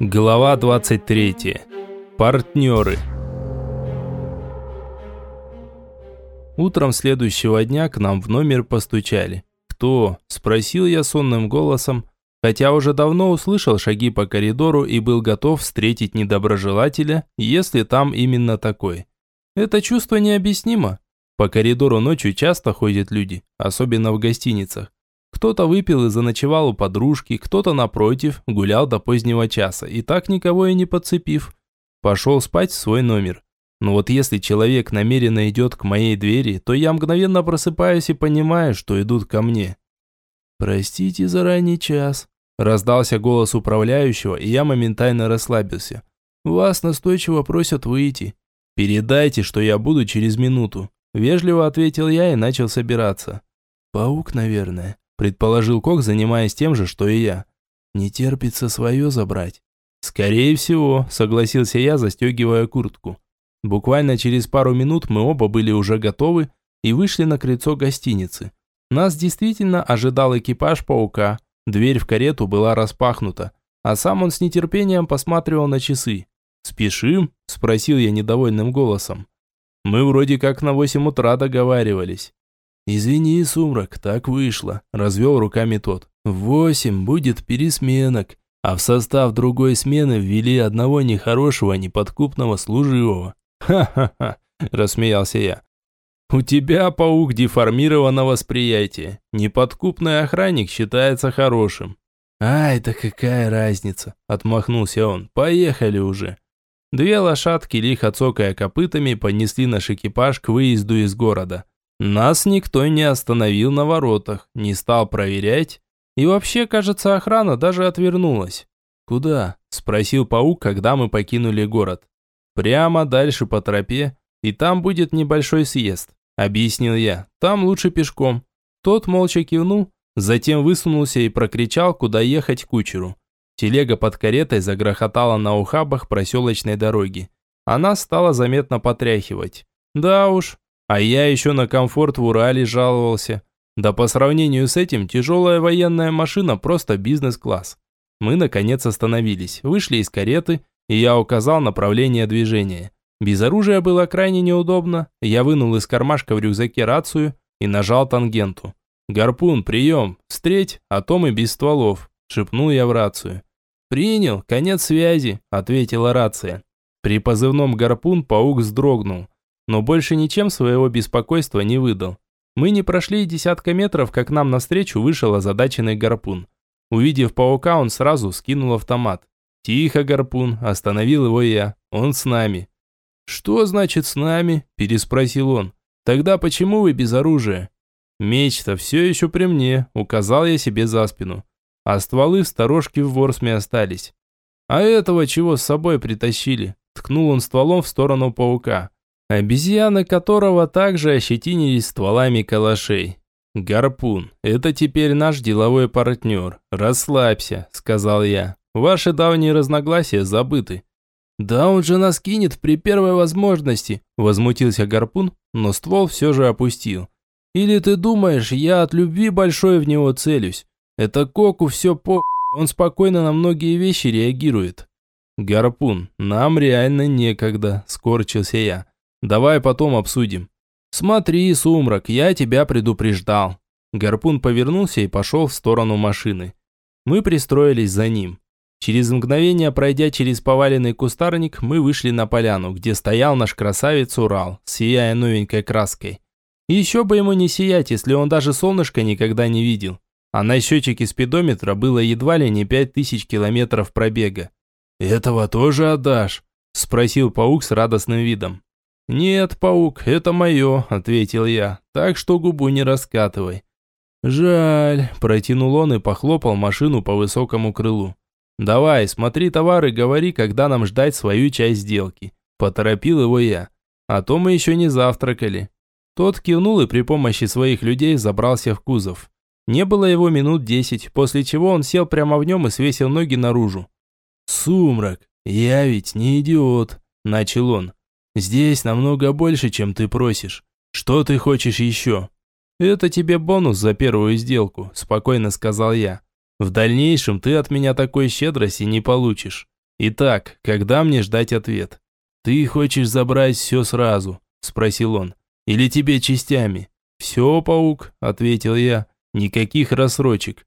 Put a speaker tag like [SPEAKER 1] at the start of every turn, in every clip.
[SPEAKER 1] Глава 23. Партнеры. Утром следующего дня к нам в номер постучали. «Кто?» – спросил я сонным голосом, хотя уже давно услышал шаги по коридору и был готов встретить недоброжелателя, если там именно такой. Это чувство необъяснимо. По коридору ночью часто ходят люди, особенно в гостиницах. Кто-то выпил и заночевал у подружки, кто-то, напротив, гулял до позднего часа, и так никого и не подцепив. Пошел спать в свой номер. Но вот если человек намеренно идет к моей двери, то я мгновенно просыпаюсь и понимаю, что идут ко мне. «Простите за ранний час», – раздался голос управляющего, и я моментально расслабился. «Вас настойчиво просят выйти. Передайте, что я буду через минуту», – вежливо ответил я и начал собираться. «Паук, наверное», предположил Кок, занимаясь тем же, что и я. Не терпится свое забрать. Скорее всего, согласился я, застегивая куртку. Буквально через пару минут мы оба были уже готовы и вышли на крыльцо гостиницы. Нас действительно ожидал экипаж паука. Дверь в карету была распахнута, а сам он с нетерпением посматривал на часы. «Спешим?» – спросил я недовольным голосом. «Мы вроде как на восемь утра договаривались». «Извини, Сумрак, так вышло», – развел руками тот. «Восемь будет пересменок, а в состав другой смены ввели одного нехорошего, неподкупного служивого». «Ха-ха-ха», – рассмеялся я. «У тебя, паук, деформировано восприятие. Неподкупный охранник считается хорошим». «Ай, да какая разница?» – отмахнулся он. «Поехали уже». Две лошадки, лихо цокая копытами, понесли наш экипаж к выезду из города. Нас никто не остановил на воротах, не стал проверять. И вообще, кажется, охрана даже отвернулась. «Куда?» – спросил паук, когда мы покинули город. «Прямо дальше по тропе, и там будет небольшой съезд», – объяснил я. «Там лучше пешком». Тот молча кивнул, затем высунулся и прокричал, куда ехать кучеру. Телега под каретой загрохотала на ухабах проселочной дороги. Она стала заметно потряхивать. Да уж, а я еще на комфорт в Урале жаловался. Да по сравнению с этим, тяжелая военная машина просто бизнес-класс. Мы, наконец, остановились, вышли из кареты, и я указал направление движения. Без оружия было крайне неудобно. Я вынул из кармашка в рюкзаке рацию и нажал тангенту. «Гарпун, прием! Встреть, а то мы без стволов!» – шепнул я в рацию. «Принял, конец связи», – ответила рация. При позывном «Гарпун» паук вздрогнул но больше ничем своего беспокойства не выдал. Мы не прошли и десятка метров, как нам навстречу вышел озадаченный гарпун. Увидев паука, он сразу скинул автомат. «Тихо, гарпун», – остановил его я. «Он с нами». «Что значит с нами?» – переспросил он. «Тогда почему вы без оружия?» «Меч-то все еще при мне», – указал я себе за спину. А стволы в сторожке в ворсме остались. «А этого чего с собой притащили?» – ткнул он стволом в сторону паука обезьяны которого также ощетинились стволами калашей. «Гарпун, это теперь наш деловой партнер. Расслабься», – сказал я. «Ваши давние разногласия забыты». «Да он же нас кинет при первой возможности», – возмутился Гарпун, но ствол все же опустил. «Или ты думаешь, я от любви большой в него целюсь? Это Коку все по... Он спокойно на многие вещи реагирует». «Гарпун, нам реально некогда», – скорчился я. Давай потом обсудим. Смотри, Сумрак, я тебя предупреждал. Гарпун повернулся и пошел в сторону машины. Мы пристроились за ним. Через мгновение, пройдя через поваленный кустарник, мы вышли на поляну, где стоял наш красавец Урал, сияя новенькой краской. еще бы ему не сиять, если он даже солнышко никогда не видел. А на счетчике спидометра было едва ли не пять тысяч километров пробега. «Этого тоже отдашь?» – спросил паук с радостным видом. «Нет, паук, это мое», – ответил я, – «так что губу не раскатывай». «Жаль», – протянул он и похлопал машину по высокому крылу. «Давай, смотри товары, говори, когда нам ждать свою часть сделки», – поторопил его я. «А то мы еще не завтракали». Тот кивнул и при помощи своих людей забрался в кузов. Не было его минут десять, после чего он сел прямо в нем и свесил ноги наружу. «Сумрак, я ведь не идиот», – начал он. Здесь намного больше, чем ты просишь. Что ты хочешь еще?» «Это тебе бонус за первую сделку», – спокойно сказал я. «В дальнейшем ты от меня такой щедрости не получишь. Итак, когда мне ждать ответ? Ты хочешь забрать все сразу? Спросил он. Или тебе частями? Все, паук, ответил я. Никаких рассрочек.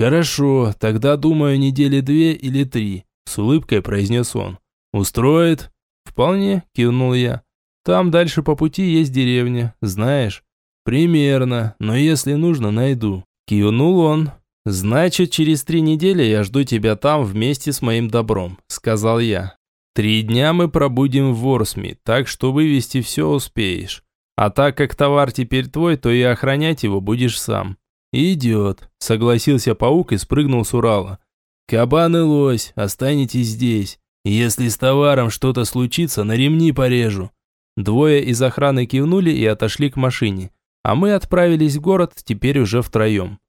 [SPEAKER 1] Хорошо, тогда думаю недели две или три, с улыбкой произнес он. Устроит? Вполне, кивнул я. Там дальше по пути есть деревня, знаешь? Примерно, но если нужно, найду. Кивнул он. «Значит, через три недели я жду тебя там вместе с моим добром», – сказал я. «Три дня мы пробудем в Ворсме, так что вывести все успеешь. А так как товар теперь твой, то и охранять его будешь сам». «Идет», – согласился паук и спрыгнул с Урала. «Кабан и лось, останетесь здесь. Если с товаром что-то случится, на ремни порежу». Двое из охраны кивнули и отошли к машине, а мы отправились в город теперь уже втроем.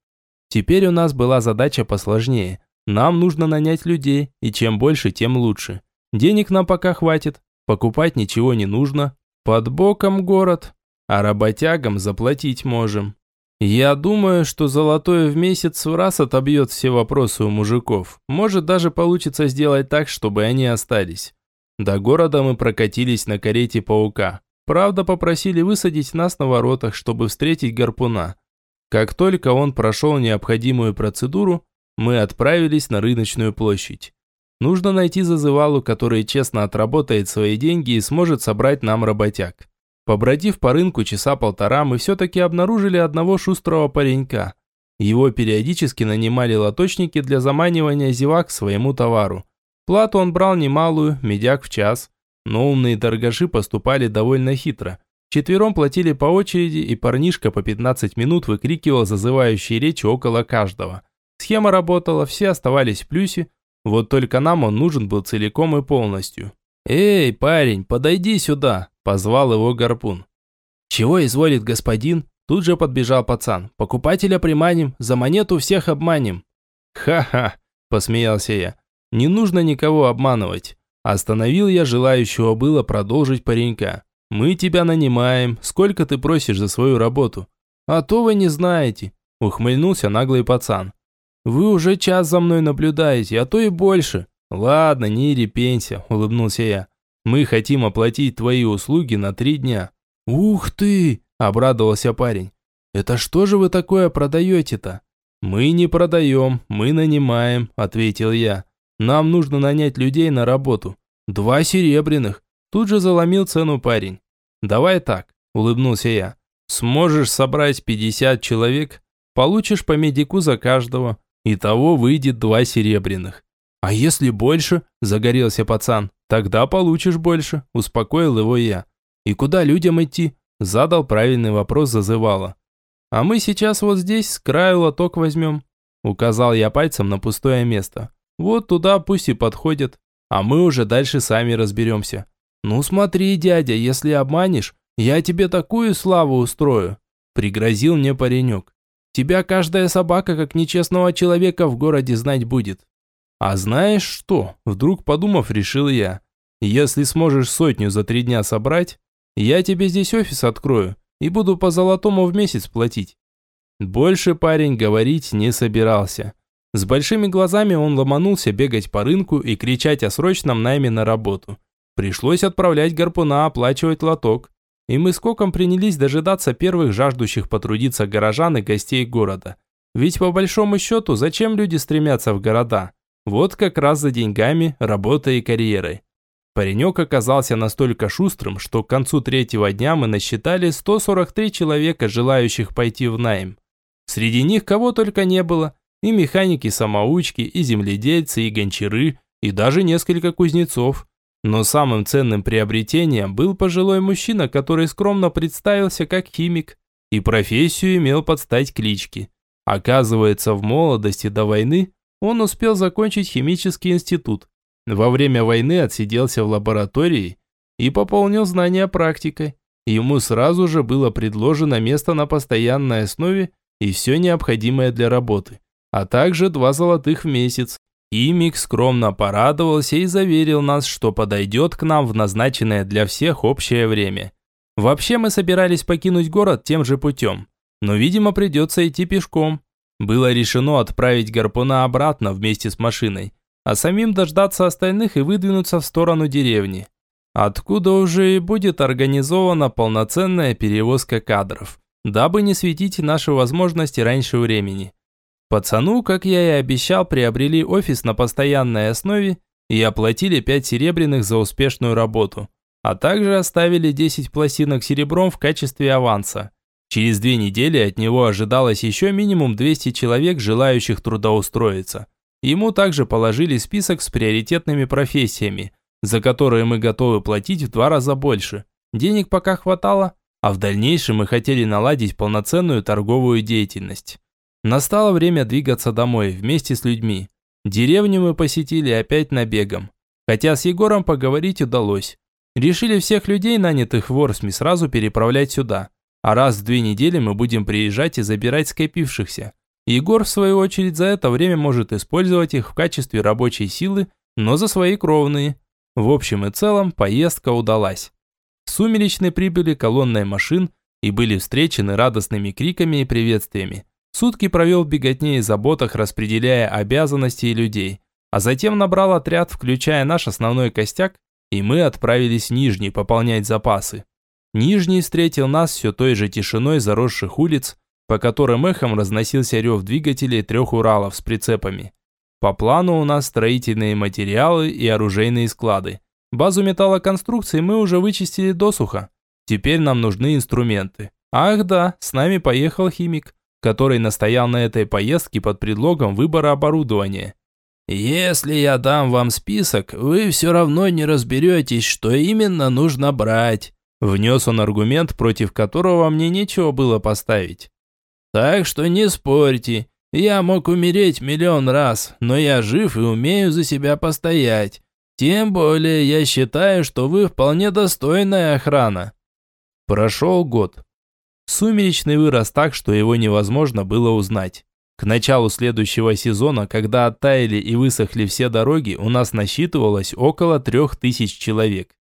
[SPEAKER 1] Теперь у нас была задача посложнее. Нам нужно нанять людей, и чем больше, тем лучше. Денег нам пока хватит, покупать ничего не нужно. Под боком город, а работягам заплатить можем. Я думаю, что золотое в месяц в раз отобьет все вопросы у мужиков. Может даже получится сделать так, чтобы они остались. До города мы прокатились на карете паука. Правда, попросили высадить нас на воротах, чтобы встретить гарпуна. Как только он прошел необходимую процедуру, мы отправились на рыночную площадь. Нужно найти зазывалу, который честно отработает свои деньги и сможет собрать нам работяг. Побродив по рынку часа полтора, мы все-таки обнаружили одного шустрого паренька. Его периодически нанимали лоточники для заманивания зевак к своему товару. Плату он брал немалую, медяк в час, но умные торгаши поступали довольно хитро. Четвером платили по очереди, и парнишка по 15 минут выкрикивал зазывающие речи около каждого. Схема работала, все оставались в плюсе, вот только нам он нужен был целиком и полностью. «Эй, парень, подойди сюда!» – позвал его гарпун. «Чего изволит господин?» Тут же подбежал пацан. «Покупателя приманим, за монету всех обманем». «Ха-ха!» – посмеялся я. «Не нужно никого обманывать». Остановил я желающего было продолжить паренька. Мы тебя нанимаем. Сколько ты просишь за свою работу? А то вы не знаете, ухмыльнулся наглый пацан. Вы уже час за мной наблюдаете, а то и больше. Ладно, не репенься, улыбнулся я. Мы хотим оплатить твои услуги на три дня. Ух ты, обрадовался парень. Это что же вы такое продаете-то? Мы не продаем, мы нанимаем, ответил я. Нам нужно нанять людей на работу. Два серебряных. Тут же заломил цену парень. «Давай так», – улыбнулся я. «Сможешь собрать 50 человек, получишь по медику за каждого. Итого выйдет два серебряных». «А если больше?» – загорелся пацан. «Тогда получишь больше», – успокоил его я. «И куда людям идти?» – задал правильный вопрос зазывала. «А мы сейчас вот здесь с краю лоток возьмем», – указал я пальцем на пустое место. «Вот туда пусть и подходят, а мы уже дальше сами разберемся». «Ну смотри, дядя, если обманешь, я тебе такую славу устрою», – пригрозил мне паренек. «Тебя каждая собака, как нечестного человека, в городе знать будет». «А знаешь что?» – вдруг подумав, решил я. «Если сможешь сотню за три дня собрать, я тебе здесь офис открою и буду по золотому в месяц платить». Больше парень говорить не собирался. С большими глазами он ломанулся бегать по рынку и кричать о срочном найме на работу. Пришлось отправлять гарпуна оплачивать лоток. И мы с Коком принялись дожидаться первых жаждущих потрудиться горожан и гостей города. Ведь по большому счету, зачем люди стремятся в города? Вот как раз за деньгами, работой и карьерой. Паренек оказался настолько шустрым, что к концу третьего дня мы насчитали 143 человека, желающих пойти в найм. Среди них кого только не было. И механики-самоучки, и земледельцы, и гончары, и даже несколько кузнецов. Но самым ценным приобретением был пожилой мужчина, который скромно представился как химик и профессию имел под стать клички. Оказывается, в молодости до войны он успел закончить химический институт. Во время войны отсиделся в лаборатории и пополнил знания практикой. Ему сразу же было предложено место на постоянной основе и все необходимое для работы, а также два золотых в месяц. Имик скромно порадовался и заверил нас, что подойдет к нам в назначенное для всех общее время. Вообще мы собирались покинуть город тем же путем, но, видимо, придется идти пешком. Было решено отправить гарпуна обратно вместе с машиной. а самим дождаться остальных и выдвинуться в сторону деревни, откуда уже и будет организована полноценная перевозка кадров, дабы не светить наши возможности раньше времени. Пацану, как я и обещал, приобрели офис на постоянной основе и оплатили 5 серебряных за успешную работу, а также оставили 10 пластинок серебром в качестве аванса. Через две недели от него ожидалось еще минимум 200 человек, желающих трудоустроиться. Ему также положили список с приоритетными профессиями, за которые мы готовы платить в два раза больше. Денег пока хватало, а в дальнейшем мы хотели наладить полноценную торговую деятельность. Настало время двигаться домой вместе с людьми. Деревню мы посетили опять набегом. Хотя с Егором поговорить удалось. Решили всех людей, нанятых в Орсме, сразу переправлять сюда. А раз в две недели мы будем приезжать и забирать скопившихся. Егор, в свою очередь, за это время может использовать их в качестве рабочей силы, но за свои кровные. В общем и целом, поездка удалась. В сумеречной прибыли колонной машин и были встречены радостными криками и приветствиями. Сутки провел в беготне и заботах, распределяя обязанности и людей. А затем набрал отряд, включая наш основной костяк, и мы отправились в Нижний пополнять запасы. Нижний встретил нас все той же тишиной заросших улиц, по которым эхом разносился рев двигателей трех Уралов с прицепами. По плану у нас строительные материалы и оружейные склады. Базу металлоконструкций мы уже вычистили досуха. Теперь нам нужны инструменты. Ах да, с нами поехал химик, который настоял на этой поездке под предлогом выбора оборудования. «Если я дам вам список, вы все равно не разберетесь, что именно нужно брать», Внес он аргумент, против которого мне нечего было поставить. «Так что не спорьте. Я мог умереть миллион раз, но я жив и умею за себя постоять. Тем более я считаю, что вы вполне достойная охрана». Прошел год. Сумеречный вырос так, что его невозможно было узнать. К началу следующего сезона, когда оттаяли и высохли все дороги, у нас насчитывалось около трех тысяч человек.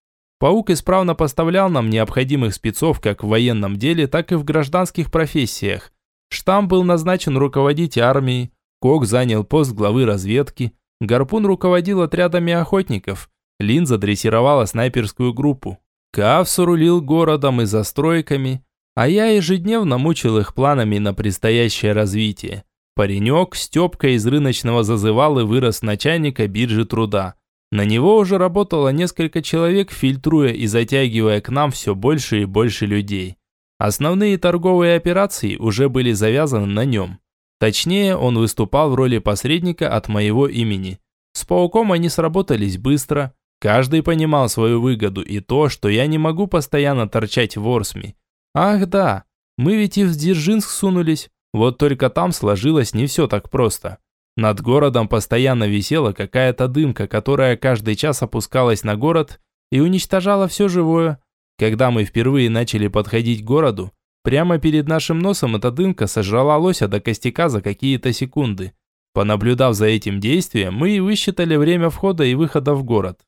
[SPEAKER 1] Паук исправно поставлял нам необходимых спецов как в военном деле, так и в гражданских профессиях. Штамм был назначен руководить армией, Кок занял пост главы разведки, Гарпун руководил отрядами охотников, Линза дрессировала снайперскую группу, Кавс рулил городом и застройками, а я ежедневно мучил их планами на предстоящее развитие. Паренек, Степка из рыночного зазывал и вырос начальника биржи труда – на него уже работало несколько человек, фильтруя и затягивая к нам все больше и больше людей. Основные торговые операции уже были завязаны на нем. Точнее, он выступал в роли посредника от моего имени. С пауком они сработались быстро. Каждый понимал свою выгоду и то, что я не могу постоянно торчать в Орсме. Ах да, мы ведь и в Дзержинск сунулись. Вот только там сложилось не все так просто. Над городом постоянно висела какая-то дымка, которая каждый час опускалась на город и уничтожала все живое. Когда мы впервые начали подходить к городу, прямо перед нашим носом эта дымка сожрала лося до костяка за какие-то секунды. Понаблюдав за этим действием, мы и высчитали время входа и выхода в город.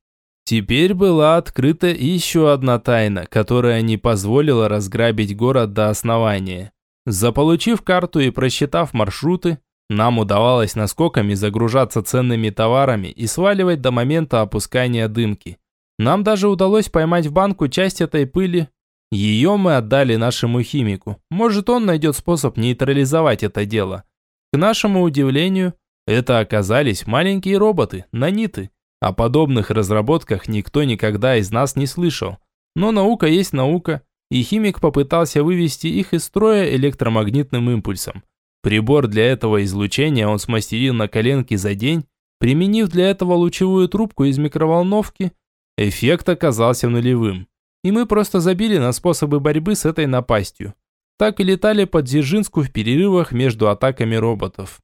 [SPEAKER 1] Теперь была открыта еще одна тайна, которая не позволила разграбить город до основания. Заполучив карту и просчитав маршруты, нам удавалось наскоками загружаться ценными товарами и сваливать до момента опускания дымки. Нам даже удалось поймать в банку часть этой пыли. Ее мы отдали нашему химику. Может, он найдет способ нейтрализовать это дело. К нашему удивлению, это оказались маленькие роботы, наниты. О подобных разработках никто никогда из нас не слышал. Но наука есть наука, и химик попытался вывести их из строя электромагнитным импульсом. Прибор для этого излучения он смастерил на коленке за день, применив для этого лучевую трубку из микроволновки. Эффект оказался нулевым. И мы просто забили на способы борьбы с этой напастью. Так и летали под Дзержинску в перерывах между атаками роботов.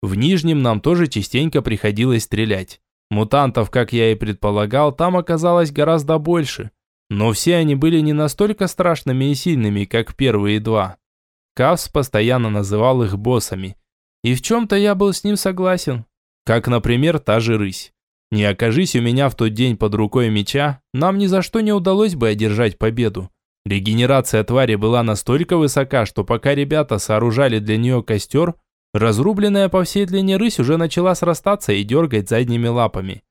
[SPEAKER 1] В Нижнем нам тоже частенько приходилось стрелять. Мутантов, как я и предполагал, там оказалось гораздо больше. Но все они были не настолько страшными и сильными, как первые два. Кавс постоянно называл их боссами. И в чем-то я был с ним согласен. Как, например, та же рысь. Не окажись у меня в тот день под рукой меча, нам ни за что не удалось бы одержать победу. Регенерация твари была настолько высока, что пока ребята сооружали для нее костер, Разрубленная по всей длине рысь уже начала срастаться и дергать задними лапами.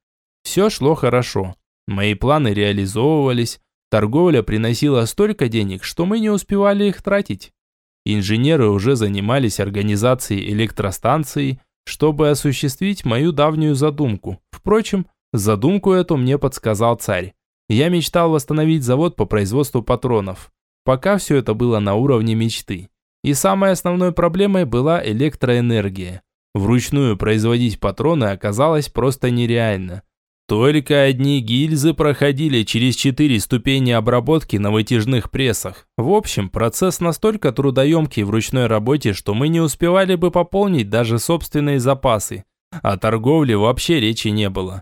[SPEAKER 1] Все шло хорошо. Мои планы реализовывались. Торговля приносила столько денег, что мы не успевали их тратить. Инженеры уже занимались организацией электростанции, чтобы осуществить мою давнюю задумку. Впрочем, задумку эту мне подсказал царь. Я мечтал восстановить завод по производству патронов. Пока все это было на уровне мечты. И самой основной проблемой была электроэнергия. Вручную производить патроны оказалось просто нереально. Только одни гильзы проходили через четыре ступени обработки на вытяжных прессах. В общем, процесс настолько трудоемкий в ручной работе, что мы не успевали бы пополнить даже собственные запасы. О торговле вообще речи не было.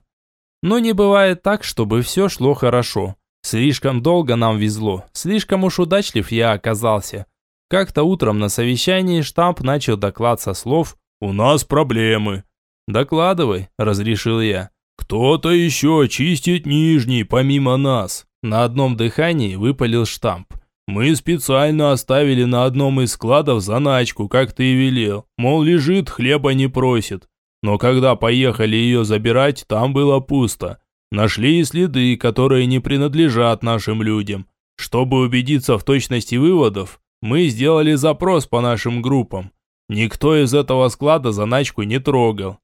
[SPEAKER 1] Но не бывает так, чтобы все шло хорошо. Слишком долго нам везло, слишком уж удачлив я оказался. Как-то утром на совещании штамп начал доклад со слов «У нас проблемы». «Докладывай», – разрешил я. «Кто-то еще чистит нижний, помимо нас». На одном дыхании выпалил штамп. «Мы специально оставили на одном из складов заначку, как ты и велел. Мол, лежит, хлеба не просит. Но когда поехали ее забирать, там было пусто. Нашли и следы, которые не принадлежат нашим людям. Чтобы убедиться в точности выводов, мы сделали запрос по нашим группам. Никто из этого склада заначку не трогал.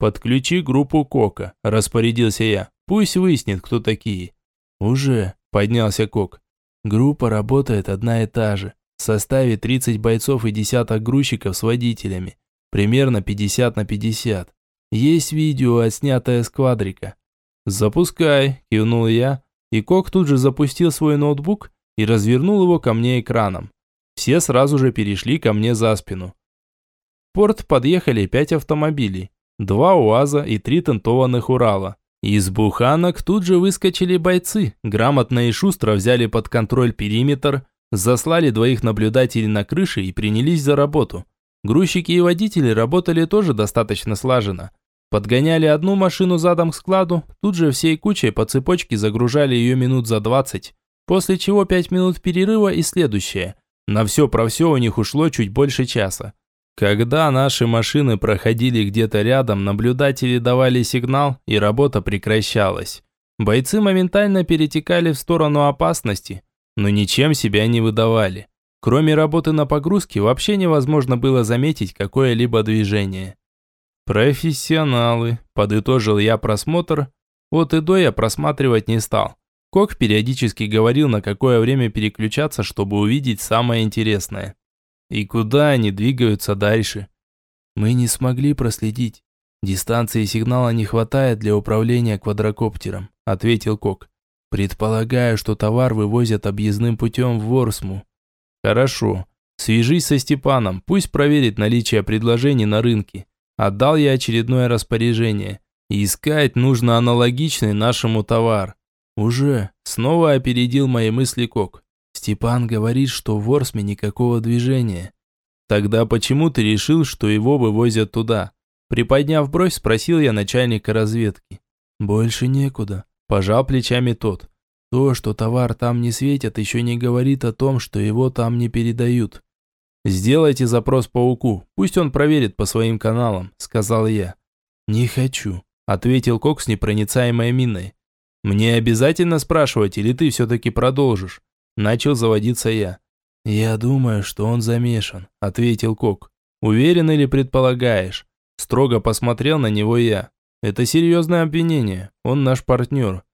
[SPEAKER 1] Подключи группу Кока, распорядился я. Пусть выяснит, кто такие. Уже, поднялся Кок. Группа работает одна и та же. В составе 30 бойцов и десяток грузчиков с водителями. Примерно 50 на 50. Есть видео, отснятое с квадрика. «Запускай», – кивнул я, и Кок тут же запустил свой ноутбук и развернул его ко мне экраном. Все сразу же перешли ко мне за спину. В порт подъехали пять автомобилей, два УАЗа и три тентованных Урала. Из буханок тут же выскочили бойцы, грамотно и шустро взяли под контроль периметр, заслали двоих наблюдателей на крыше и принялись за работу. Грузчики и водители работали тоже достаточно слаженно. Подгоняли одну машину задом к складу, тут же всей кучей по цепочке загружали ее минут за 20, после чего 5 минут перерыва и следующее – на все про все у них ушло чуть больше часа. Когда наши машины проходили где-то рядом, наблюдатели давали сигнал, и работа прекращалась. Бойцы моментально перетекали в сторону опасности, но ничем себя не выдавали. Кроме работы на погрузке, вообще невозможно было заметить какое-либо движение. «Профессионалы», – подытожил я просмотр. Вот и до я просматривать не стал. Кок периодически говорил, на какое время переключаться, чтобы увидеть самое интересное. И куда они двигаются дальше. Мы не смогли проследить. Дистанции сигнала не хватает для управления квадрокоптером, ответил Кок. Предполагаю, что товар вывозят объездным путем в Ворсму. Хорошо. Свяжись со Степаном, пусть проверит наличие предложений на рынке. Отдал я очередное распоряжение. Искать нужно аналогичный нашему товар. «Уже!» – снова опередил мои мысли Кок. «Степан говорит, что в Ворсме никакого движения». «Тогда почему ты решил, что его вывозят туда?» Приподняв бровь, спросил я начальника разведки. «Больше некуда», – пожал плечами тот. «То, что товар там не светят, еще не говорит о том, что его там не передают». «Сделайте запрос пауку, пусть он проверит по своим каналам», – сказал я. «Не хочу», – ответил Кок с непроницаемой миной. «Мне обязательно спрашивать, или ты все-таки продолжишь?» Начал заводиться я. «Я думаю, что он замешан», – ответил Кок. «Уверен или предполагаешь?» Строго посмотрел на него я. «Это серьезное обвинение. Он наш партнер».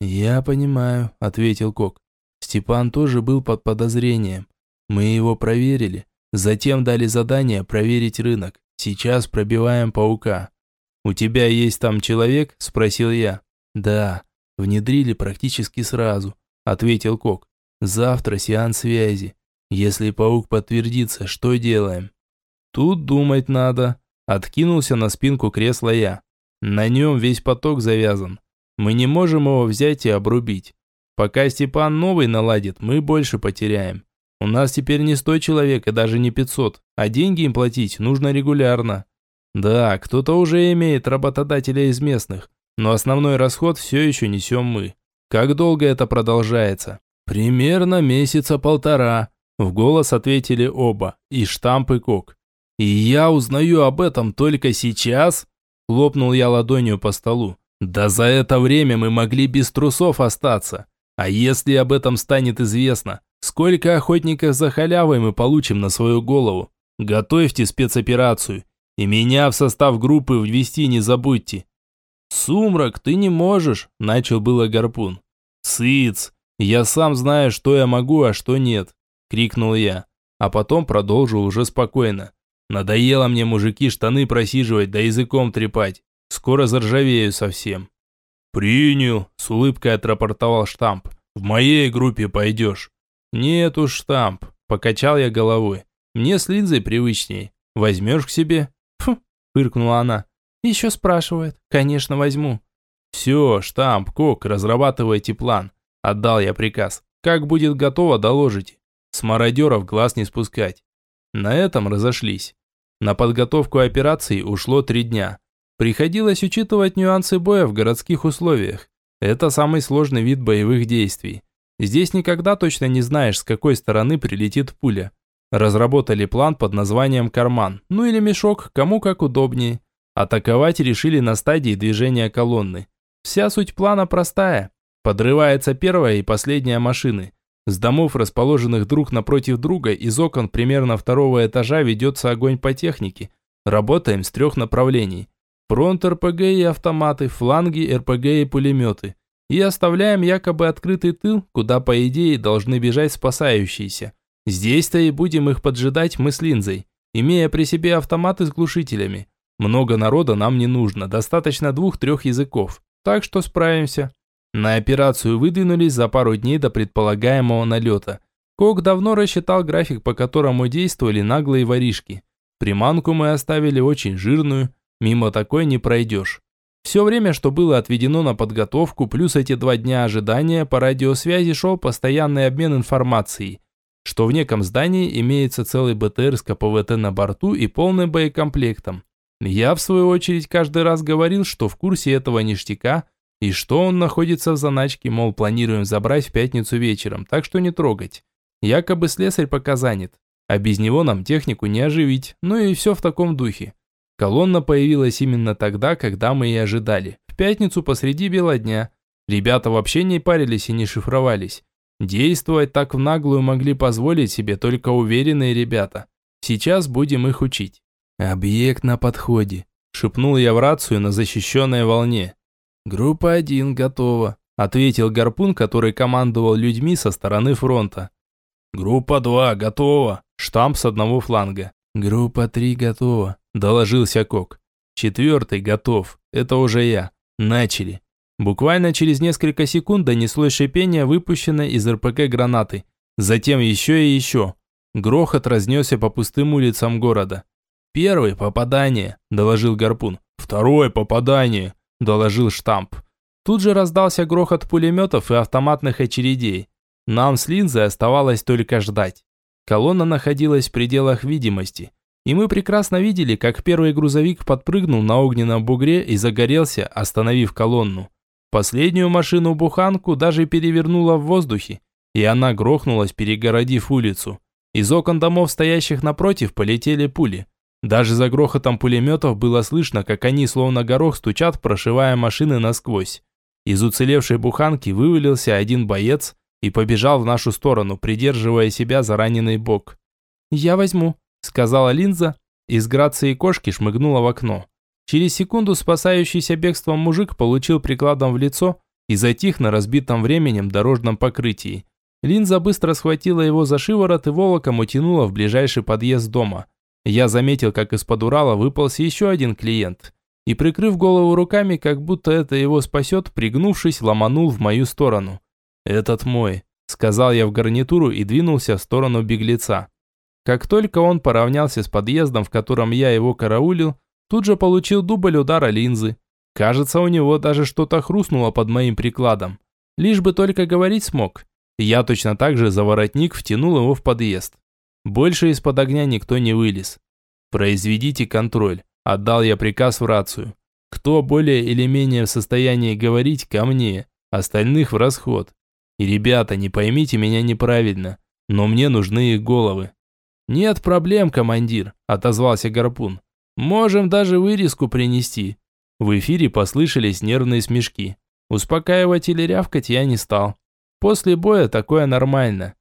[SPEAKER 1] «Я понимаю», – ответил Кок. «Степан тоже был под подозрением. Мы его проверили. Затем дали задание проверить рынок. Сейчас пробиваем паука». «У тебя есть там человек?» – спросил я. «Да». Внедрили практически сразу, ответил Кок. Завтра сеанс связи. Если паук подтвердится, что делаем? Тут думать надо. Откинулся на спинку кресла я. На нем весь поток завязан. Мы не можем его взять и обрубить. Пока Степан новый наладит, мы больше потеряем. У нас теперь не сто человек и даже не пятьсот, а деньги им платить нужно регулярно. Да, кто-то уже имеет работодателя из местных, но основной расход все еще несем мы. Как долго это продолжается? Примерно месяца полтора. В голос ответили оба, и штамп, и кок. И я узнаю об этом только сейчас? Хлопнул я ладонью по столу. Да за это время мы могли без трусов остаться. А если об этом станет известно, сколько охотников за халявой мы получим на свою голову? Готовьте спецоперацию. И меня в состав группы ввести не забудьте. «Сумрак, ты не можешь», – начал было гарпун. «Сыц, я сам знаю, что я могу, а что нет», – крикнул я. А потом продолжил уже спокойно. «Надоело мне, мужики, штаны просиживать да языком трепать. Скоро заржавею совсем». «Принял», – с улыбкой отрапортовал штамп. «В моей группе пойдешь». «Нет уж, штамп», – покачал я головой. «Мне с линзой привычней. Возьмешь к себе?» «Фу», – фыркнула она. Еще спрашивает. Конечно, возьму. Все, штамп, кок, разрабатывайте план. Отдал я приказ. Как будет готово, доложите. С мародеров глаз не спускать. На этом разошлись. На подготовку операции ушло три дня. Приходилось учитывать нюансы боя в городских условиях. Это самый сложный вид боевых действий. Здесь никогда точно не знаешь, с какой стороны прилетит пуля. Разработали план под названием «Карман», ну или «Мешок», кому как удобнее. Атаковать решили на стадии движения колонны. Вся суть плана простая. Подрывается первая и последняя машины. С домов, расположенных друг напротив друга, из окон примерно второго этажа ведется огонь по технике. Работаем с трех направлений. Фронт РПГ и автоматы, фланги РПГ и пулеметы. И оставляем якобы открытый тыл, куда по идее должны бежать спасающиеся. Здесь-то и будем их поджидать мы с линзой, имея при себе автоматы с глушителями. Много народа нам не нужно, достаточно двух-трех языков. Так что справимся. На операцию выдвинулись за пару дней до предполагаемого налета. Кок давно рассчитал график, по которому действовали наглые воришки. Приманку мы оставили очень жирную, мимо такой не пройдешь. Все время, что было отведено на подготовку, плюс эти два дня ожидания, по радиосвязи шел постоянный обмен информацией, что в неком здании имеется целый БТР с КПВТ на борту и полным боекомплектом. Я, в свою очередь, каждый раз говорил, что в курсе этого ништяка, и что он находится в заначке, мол, планируем забрать в пятницу вечером, так что не трогать. Якобы слесарь пока занят, а без него нам технику не оживить, ну и все в таком духе. Колонна появилась именно тогда, когда мы и ожидали, в пятницу посреди бела дня. Ребята вообще не парились и не шифровались. Действовать так в наглую могли позволить себе только уверенные ребята. Сейчас будем их учить. «Объект на подходе», – шепнул я в рацию на защищенной волне. «Группа один готова», – ответил Гарпун, который командовал людьми со стороны фронта. «Группа два готова», – штамп с одного фланга. «Группа три готова», – доложился Кок. «Четвертый готов, это уже я. Начали». Буквально через несколько секунд донеслось шипение, выпущенное из РПК гранаты. Затем еще и еще. Грохот разнесся по пустым улицам города. «Первое попадание», – доложил Гарпун. «Второе попадание», – доложил штамп. Тут же раздался грохот пулеметов и автоматных очередей. Нам с линзой оставалось только ждать. Колонна находилась в пределах видимости. И мы прекрасно видели, как первый грузовик подпрыгнул на огненном бугре и загорелся, остановив колонну. Последнюю машину-буханку даже перевернуло в воздухе, и она грохнулась, перегородив улицу. Из окон домов, стоящих напротив, полетели пули. Даже за грохотом пулеметов было слышно, как они словно горох стучат, прошивая машины насквозь. Из уцелевшей буханки вывалился один боец и побежал в нашу сторону, придерживая себя за раненый бок. «Я возьму», – сказала Линза, и с грацией кошки шмыгнула в окно. Через секунду спасающийся бегством мужик получил прикладом в лицо и затих на разбитом временем дорожном покрытии. Линза быстро схватила его за шиворот и волоком утянула в ближайший подъезд дома – я заметил, как из-под Урала выполз еще один клиент. И прикрыв голову руками, как будто это его спасет, пригнувшись, ломанул в мою сторону. «Этот мой», – сказал я в гарнитуру и двинулся в сторону беглеца. Как только он поравнялся с подъездом, в котором я его караулил, тут же получил дубль удара линзы. Кажется, у него даже что-то хрустнуло под моим прикладом. Лишь бы только говорить смог. Я точно так же за воротник втянул его в подъезд. Больше из-под огня никто не вылез. «Произведите контроль», – отдал я приказ в рацию. «Кто более или менее в состоянии говорить, ко мне, остальных в расход. И, ребята, не поймите меня неправильно, но мне нужны их головы». «Нет проблем, командир», – отозвался Гарпун. «Можем даже вырезку принести». В эфире послышались нервные смешки. Успокаивать или рявкать я не стал. После боя такое нормально.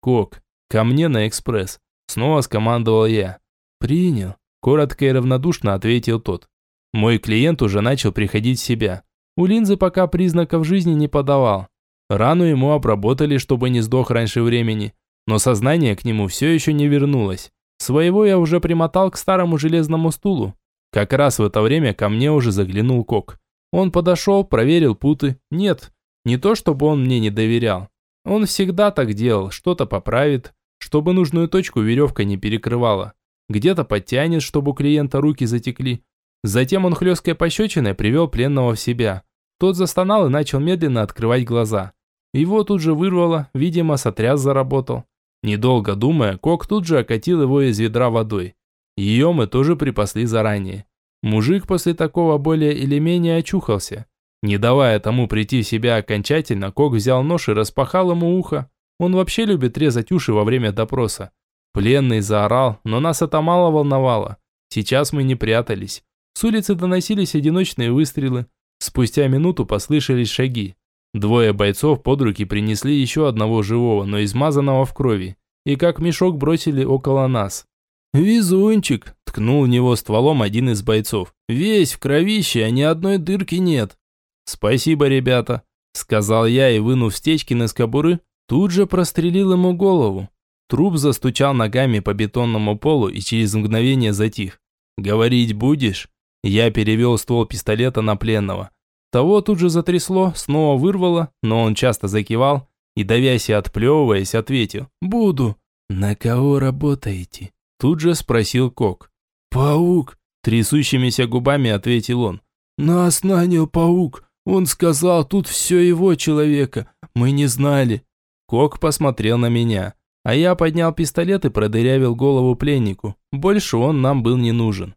[SPEAKER 1] «Кок, ко мне на экспресс», – снова скомандовал я. «Принял», – коротко и равнодушно ответил тот. Мой клиент уже начал приходить в себя. У линзы пока признаков жизни не подавал. Рану ему обработали, чтобы не сдох раньше времени но сознание к нему все еще не вернулось. Своего я уже примотал к старому железному стулу. Как раз в это время ко мне уже заглянул Кок. Он подошел, проверил путы. Нет, не то чтобы он мне не доверял. Он всегда так делал, что-то поправит, чтобы нужную точку веревка не перекрывала. Где-то подтянет, чтобы у клиента руки затекли. Затем он хлесткой пощечиной привел пленного в себя. Тот застонал и начал медленно открывать глаза. Его тут же вырвало, видимо, сотряс заработал. Недолго думая, Кок тут же окатил его из ведра водой. Ее мы тоже припасли заранее. Мужик после такого более или менее очухался. Не давая тому прийти в себя окончательно, Кок взял нож и распахал ему ухо. Он вообще любит резать уши во время допроса. Пленный заорал, но нас это мало волновало. Сейчас мы не прятались. С улицы доносились одиночные выстрелы. Спустя минуту послышались шаги. Двое бойцов под руки принесли еще одного живого, но измазанного в крови, и как мешок бросили около нас. «Везунчик!» – ткнул в него стволом один из бойцов. «Весь в кровище, а ни одной дырки нет». «Спасибо, ребята», – сказал я и, вынув стечки на скобуры, тут же прострелил ему голову. Труп застучал ногами по бетонному полу и через мгновение затих. «Говорить будешь?» Я перевел ствол пистолета на пленного. Того тут же затрясло, снова вырвало, но он часто закивал и, давясь и отплевываясь, ответил «Буду». «На кого работаете?» Тут же спросил Кок. «Паук», трясущимися губами ответил он. «Нас нанял паук. Он сказал, тут все его человека. Мы не знали». Кок посмотрел на меня, а я поднял пистолет и продырявил голову пленнику. Больше он нам был не нужен.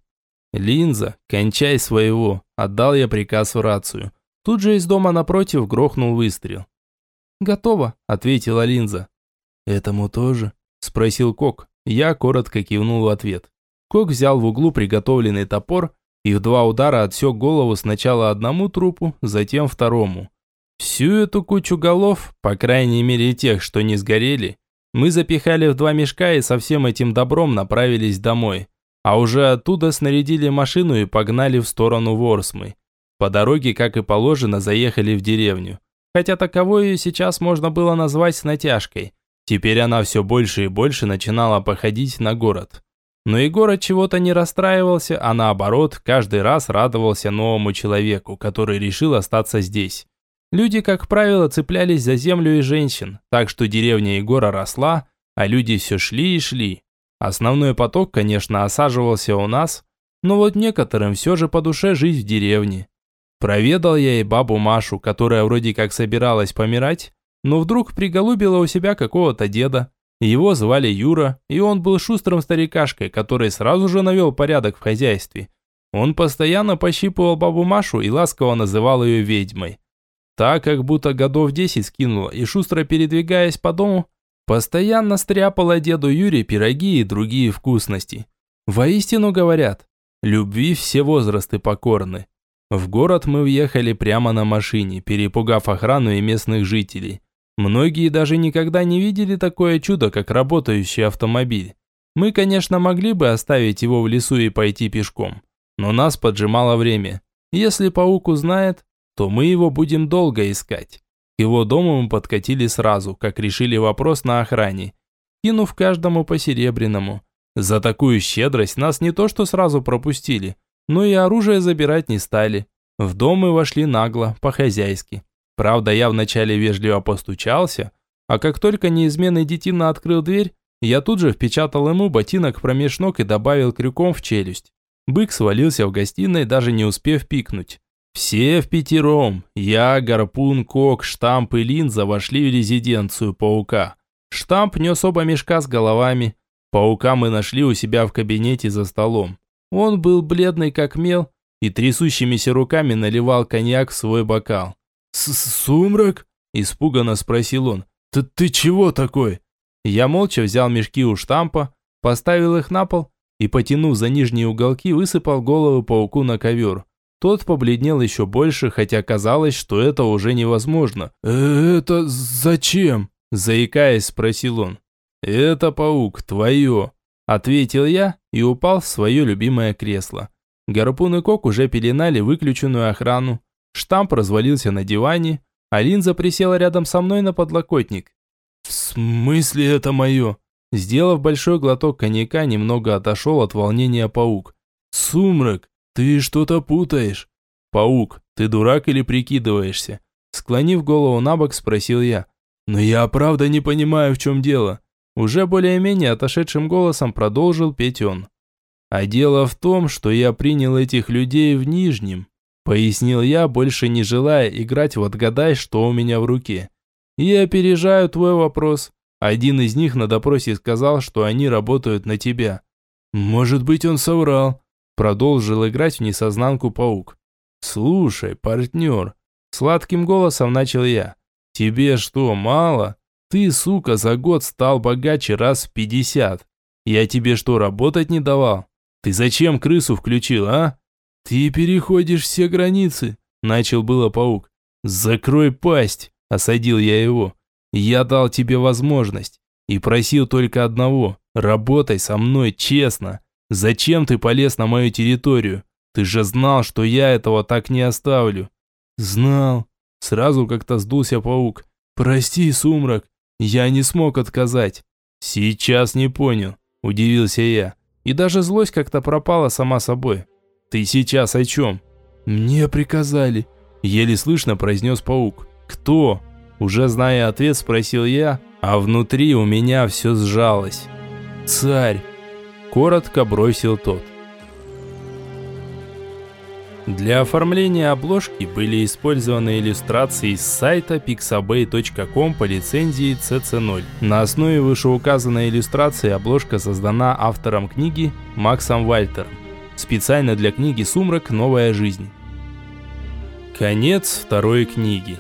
[SPEAKER 1] «Линза, кончай своего», – отдал я приказ в рацию. Тут же из дома напротив грохнул выстрел. «Готово», – ответила Линза. «Этому тоже?» – спросил Кок. Я коротко кивнул в ответ. Кок взял в углу приготовленный топор и в два удара отсек голову сначала одному трупу, затем второму. Всю эту кучу голов, по крайней мере тех, что не сгорели, мы запихали в два мешка и со всем этим добром направились домой. А уже оттуда снарядили машину и погнали в сторону Ворсмы. По дороге, как и положено, заехали в деревню. Хотя таковой ее сейчас можно было назвать с натяжкой. Теперь она все больше и больше начинала походить на город. Но и город чего-то не расстраивался, а наоборот, каждый раз радовался новому человеку, который решил остаться здесь. Люди, как правило, цеплялись за землю и женщин, так что деревня Егора росла, а люди все шли и шли. Основной поток, конечно, осаживался у нас, но вот некоторым все же по душе жить в деревне. Проведал я и бабу Машу, которая вроде как собиралась помирать, но вдруг приголубила у себя какого-то деда. Его звали Юра, и он был шустрым старикашкой, который сразу же навел порядок в хозяйстве. Он постоянно пощипывал бабу Машу и ласково называл ее ведьмой. Так как будто годов десять скинула и шустро передвигаясь по дому, Постоянно стряпала деду Юре пироги и другие вкусности. Воистину говорят, любви все возрасты покорны. В город мы въехали прямо на машине, перепугав охрану и местных жителей. Многие даже никогда не видели такое чудо, как работающий автомобиль. Мы, конечно, могли бы оставить его в лесу и пойти пешком, но нас поджимало время. Если паук узнает, то мы его будем долго искать его дому мы подкатили сразу, как решили вопрос на охране, кинув каждому по серебряному. За такую щедрость нас не то что сразу пропустили, но и оружие забирать не стали. В дом мы вошли нагло, по-хозяйски. Правда, я вначале вежливо постучался, а как только неизменный детина открыл дверь, я тут же впечатал ему ботинок промеж ног и добавил крюком в челюсть. Бык свалился в гостиной, даже не успев пикнуть. Все в пятером, я, Гарпун, Кок, Штамп и Линза вошли в резиденцию паука. Штамп нес оба мешка с головами. Паука мы нашли у себя в кабинете за столом. Он был бледный как мел и трясущимися руками наливал коньяк в свой бокал. С «Сумрак?» – испуганно спросил он. «Ты, «Ты чего такой?» Я молча взял мешки у штампа, поставил их на пол и, потянув за нижние уголки, высыпал голову пауку на ковер. Тот побледнел еще больше, хотя казалось, что это уже невозможно.
[SPEAKER 2] «Э, «Это зачем?»
[SPEAKER 1] – заикаясь, спросил он. «Это паук, твое», – ответил я и упал в свое любимое кресло. Гарпун и Кок уже пеленали выключенную охрану. Штамп развалился на диване, а линза присела рядом со мной на подлокотник.
[SPEAKER 2] «В смысле это мое?»
[SPEAKER 1] Сделав большой глоток коньяка, немного отошел от волнения паук.
[SPEAKER 2] «Сумрак, ты что-то путаешь».
[SPEAKER 1] «Паук, ты дурак или прикидываешься?» Склонив голову на бок, спросил я.
[SPEAKER 2] «Но я правда не понимаю, в чем дело».
[SPEAKER 1] Уже более-менее отошедшим голосом продолжил петь он. «А дело в том, что я принял этих людей в Нижнем», пояснил я, больше не желая играть в «Отгадай, что у меня в руке». «И опережаю твой вопрос. Один из них на допросе сказал, что они работают на тебя.
[SPEAKER 2] Может быть, он соврал.
[SPEAKER 1] Продолжил играть в несознанку паук. Слушай, партнер, сладким голосом начал я. Тебе что, мало? Ты, сука, за год стал богаче раз в пятьдесят. Я тебе что, работать не давал? Ты зачем крысу включил, а?
[SPEAKER 2] Ты переходишь все границы,
[SPEAKER 1] начал было паук. Закрой пасть, осадил я его. Я дал тебе возможность и просил только одного – работай со мной честно. Зачем ты полез на мою территорию? Ты же знал, что я этого так не оставлю.
[SPEAKER 2] Знал.
[SPEAKER 1] Сразу как-то сдулся паук.
[SPEAKER 2] Прости, сумрак, я не смог отказать.
[SPEAKER 1] Сейчас не понял, удивился я. И даже злость как-то пропала сама собой. Ты сейчас о чем?
[SPEAKER 2] Мне приказали.
[SPEAKER 1] Еле слышно произнес паук. Кто? Уже зная ответ, спросил я, а внутри у меня все сжалось. «Царь!» – коротко бросил тот. Для оформления обложки были использованы иллюстрации с сайта pixabay.com по лицензии CC0. На основе вышеуказанной иллюстрации обложка создана автором книги Максом Вальтером. Специально для книги «Сумрак. Новая жизнь». Конец второй книги.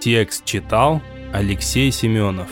[SPEAKER 1] Текст читал Алексей Семенов.